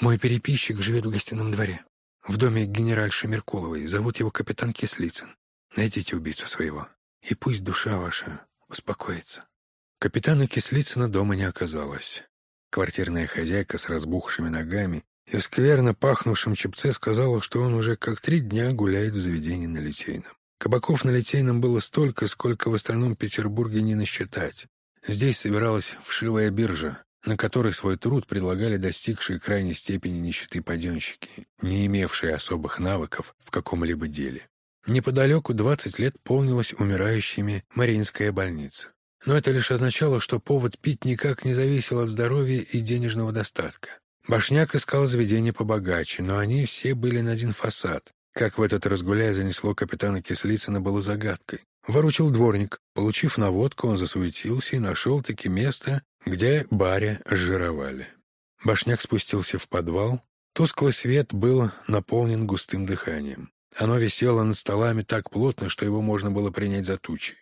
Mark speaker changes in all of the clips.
Speaker 1: Мой переписчик живет в гостином дворе, в доме генеральши Меркуловой. Зовут его капитан Кислицын. Найдите убийцу своего, и пусть душа ваша успокоится». Капитана Кислицына дома не оказалось. Квартирная хозяйка с разбухшими ногами и в скверно пахнувшем чепце сказала, что он уже как три дня гуляет в заведении на Литейном. Кабаков на Литейном было столько, сколько в остальном Петербурге не насчитать. Здесь собиралась вшивая биржа, на которой свой труд предлагали достигшие крайней степени нищеты паденщики, не имевшие особых навыков в каком-либо деле. Неподалеку 20 лет полнилась умирающими Мариинская больница. Но это лишь означало, что повод пить никак не зависел от здоровья и денежного достатка. Башняк искал заведения побогаче, но они все были на один фасад. Как в этот разгуляй занесло капитана Кислицына было загадкой. Выручил дворник. Получив наводку, он засуетился и нашел-таки место, где баря жировали. Башняк спустился в подвал. Тусклый свет был наполнен густым дыханием. Оно висело над столами так плотно, что его можно было принять за тучи.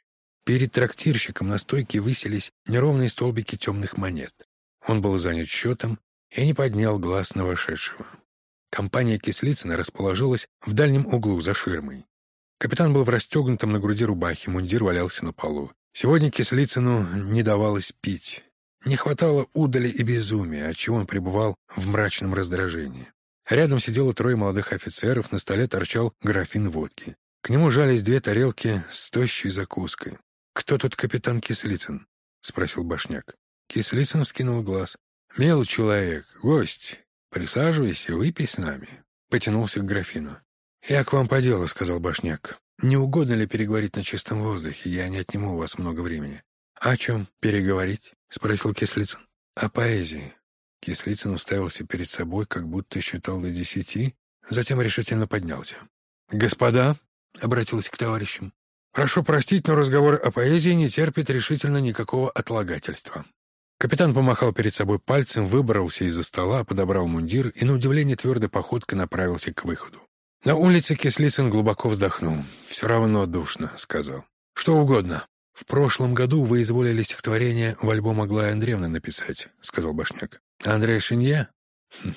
Speaker 1: Перед трактирщиком на стойке высились неровные столбики темных монет. Он был занят счетом и не поднял глаз на вошедшего. Компания Кислицына расположилась в дальнем углу за ширмой. Капитан был в расстегнутом на груди рубахе, мундир валялся на полу. Сегодня Кислицыну не давалось пить. Не хватало удали и безумия, отчего он пребывал в мрачном раздражении. Рядом сидело трое молодых офицеров, на столе торчал графин водки. К нему жались две тарелки с тощей закуской. «Кто тут капитан Кислицын?» — спросил Башняк. Кислицын вскинул глаз. «Мил человек, гость, присаживайся, выпей с нами». Потянулся к графину. «Я к вам по делу», — сказал Башняк. «Не угодно ли переговорить на чистом воздухе? Я не отниму у вас много времени». «О чем переговорить?» — спросил Кислицын. «О поэзии». Кислицын уставился перед собой, как будто считал до десяти, затем решительно поднялся. «Господа», — обратился к товарищам, Прошу простить, но разговор о поэзии не терпит решительно никакого отлагательства. Капитан помахал перед собой пальцем, выбрался из-за стола, подобрал мундир и, на удивление, твердой походкой направился к выходу. На улице Кислицын глубоко вздохнул. «Все равно душно», — сказал. «Что угодно. В прошлом году вы изволили стихотворение в альбом Аглая Андреевны написать», — сказал Башняк. «Андрей Шинья?» хм.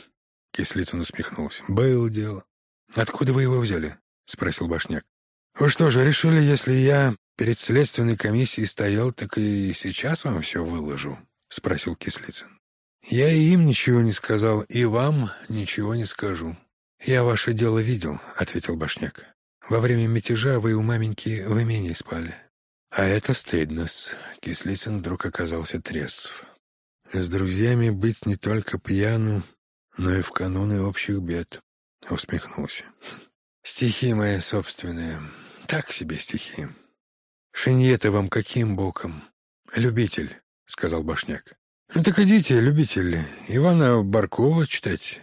Speaker 1: Кислицын усмехнулся. «Было дело». «Откуда вы его взяли?» — спросил Башняк. «Вы что же, решили, если я перед следственной комиссией стоял, так и сейчас вам все выложу?» — спросил Кислицын. «Я и им ничего не сказал, и вам ничего не скажу». «Я ваше дело видел», — ответил Башняк. «Во время мятежа вы у маменьки в имении спали». «А это стыдно-с», — Кислицын вдруг оказался трезв. «С друзьями быть не только пьяну, но и в кануны общих бед», — усмехнулся. «Стихи мои собственные». Так себе стихи. Шиньета вам каким боком? Любитель, сказал Башняк. Ну так идите, любитель, Ивана Баркова читать.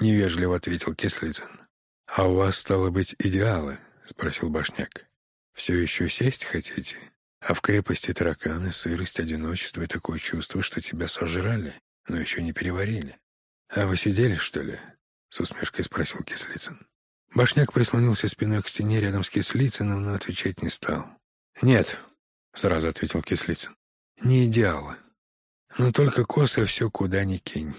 Speaker 1: Невежливо ответил Кислицын. А у вас, стало быть, идеалы? Спросил Башняк. Все еще сесть хотите? А в крепости тараканы, сырость, одиночество и такое чувство, что тебя сожрали, но еще не переварили. А вы сидели, что ли? С усмешкой спросил Кислицын. Башняк прислонился спиной к стене рядом с Кислицыным, но отвечать не стал. «Нет», — сразу ответил Кислицын, — «не идеалы. Но только косы все куда ни кинь».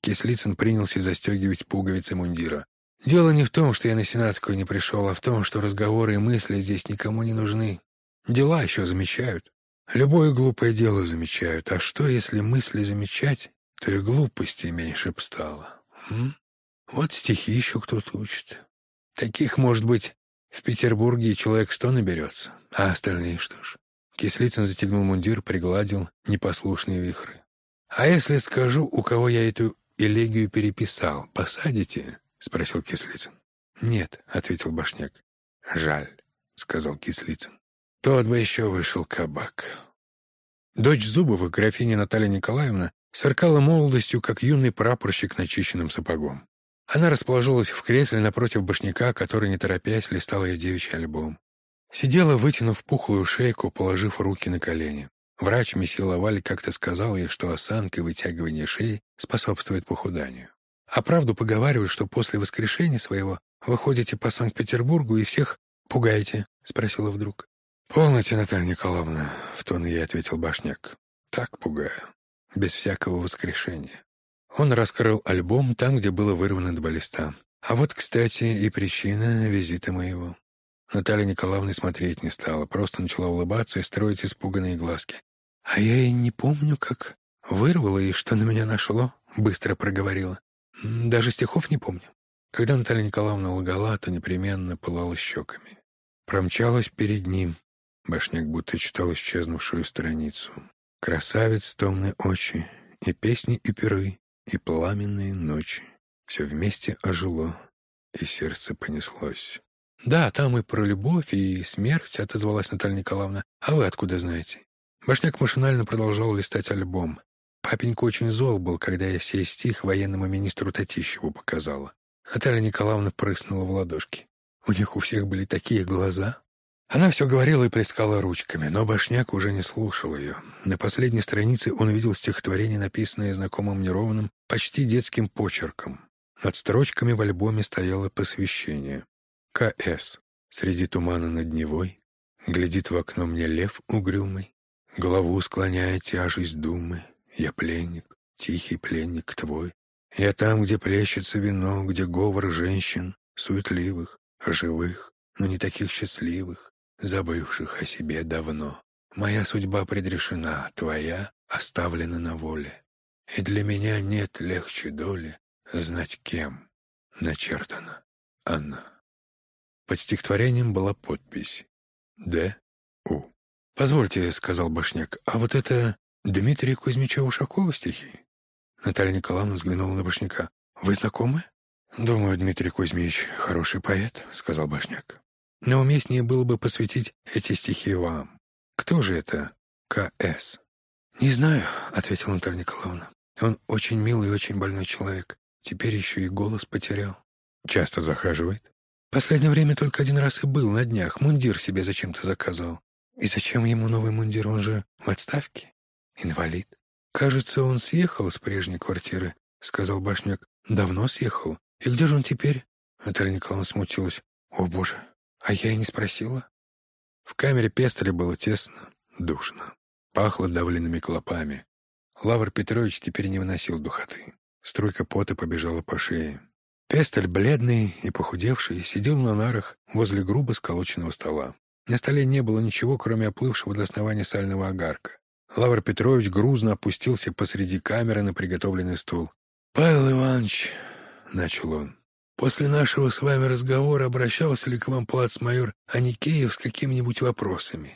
Speaker 1: Кислицын принялся застегивать пуговицы мундира. «Дело не в том, что я на Сенатскую не пришел, а в том, что разговоры и мысли здесь никому не нужны. Дела еще замечают. Любое глупое дело замечают. А что, если мысли замечать, то и глупости меньше б стало? М? Вот стихи еще кто-то учит. Таких, может быть, в Петербурге человек сто наберется, а остальные что ж? Кислицын затягнул мундир, пригладил непослушные вихры. «А если скажу, у кого я эту элегию переписал, посадите?» — спросил Кислицын. «Нет», — ответил Башняк. «Жаль», — сказал Кислицын. «Тот бы еще вышел кабак». Дочь Зубова, графиня Наталья Николаевна, сверкала молодостью, как юный прапорщик начищенным сапогом. Она расположилась в кресле напротив башняка, который, не торопясь, листал ее девичий альбом. Сидела, вытянув пухлую шейку, положив руки на колени. Врач месье Лаваль как-то сказал ей, что осанка и вытягивание шеи способствует похуданию. А правду поговаривают, что после воскрешения своего вы ходите по Санкт-Петербургу и всех пугаете, — спросила вдруг. «Полноте, Наталья Николаевна», — в тон ей ответил Башняк. «Так пугаю, без всякого воскрешения. Он раскрыл альбом там, где было вырвано два листа. А вот, кстати, и причина визита моего. Наталья Николаевна смотреть не стала, просто начала улыбаться и строить испуганные глазки. «А я и не помню, как вырвала и что на меня нашло», — быстро проговорила. «Даже стихов не помню». Когда Наталья Николаевна лгала, то непременно пылала щеками. Промчалась перед ним. Башняк будто читал исчезнувшую страницу. Красавец, томные очи, и песни, и пиры, и пламенные ночи. Все вместе ожило, и сердце понеслось. «Да, там и про любовь, и смерть», — отозвалась Наталья Николаевна. «А вы откуда знаете?» Башняк машинально продолжал листать альбом. Папенька очень зол был, когда я сей стих военному министру Татищеву показала. Наталья Николаевна прыснула в ладошки. У них у всех были такие глаза. Она все говорила и плескала ручками, но Башняк уже не слушал ее. На последней странице он видел стихотворение, написанное знакомым неровным, почти детским почерком. Над строчками в альбоме стояло посвящение. К.С. Среди тумана над Невой Глядит в окно мне лев угрюмый, Голову склоняя тяжесть думы. Я пленник, тихий пленник твой, я там, где плещется вино, где говор женщин, суетливых, живых, но не таких счастливых, забывших о себе давно. Моя судьба предрешена, твоя оставлена на воле. И для меня нет легче доли знать, кем начертана она. Под стихотворением была подпись «Д. У». «Позвольте», — сказал Башняк, — «а вот это Дмитрия Кузьмича Ушакова стихи?» Наталья Николаевна взглянула на Башняка. «Вы знакомы?» «Думаю, Дмитрий Кузьмич хороший поэт», — сказал Башняк. «Но уместнее было бы посвятить эти стихи вам. Кто же это К.С.?» «Не знаю», — ответила Наталья Николаевна. «Он очень милый и очень больной человек. Теперь еще и голос потерял. Часто захаживает. Последнее время только один раз и был на днях. Мундир себе зачем-то заказывал. И зачем ему новый мундир? Он же в отставке. Инвалид. «Кажется, он съехал с прежней квартиры», — сказал Башняк. «Давно съехал. И где же он теперь?» Наталья Николаевна смутилась. «О, боже, а я и не спросила». В камере Пестеля было тесно, душно. Пахло давленными клопами. Лавр Петрович теперь не выносил духоты. Струйка пота побежала по шее. Пестель, бледный и похудевший, сидел на нарах возле грубо сколоченного стола. На столе не было ничего, кроме оплывшего до основания сального огарка. Лавр Петрович грузно опустился посреди камеры на приготовленный стул. «Павел Иванович», — начал он, — «после нашего с вами разговора обращался ли к вам плацмайор Аникеев с какими-нибудь вопросами?»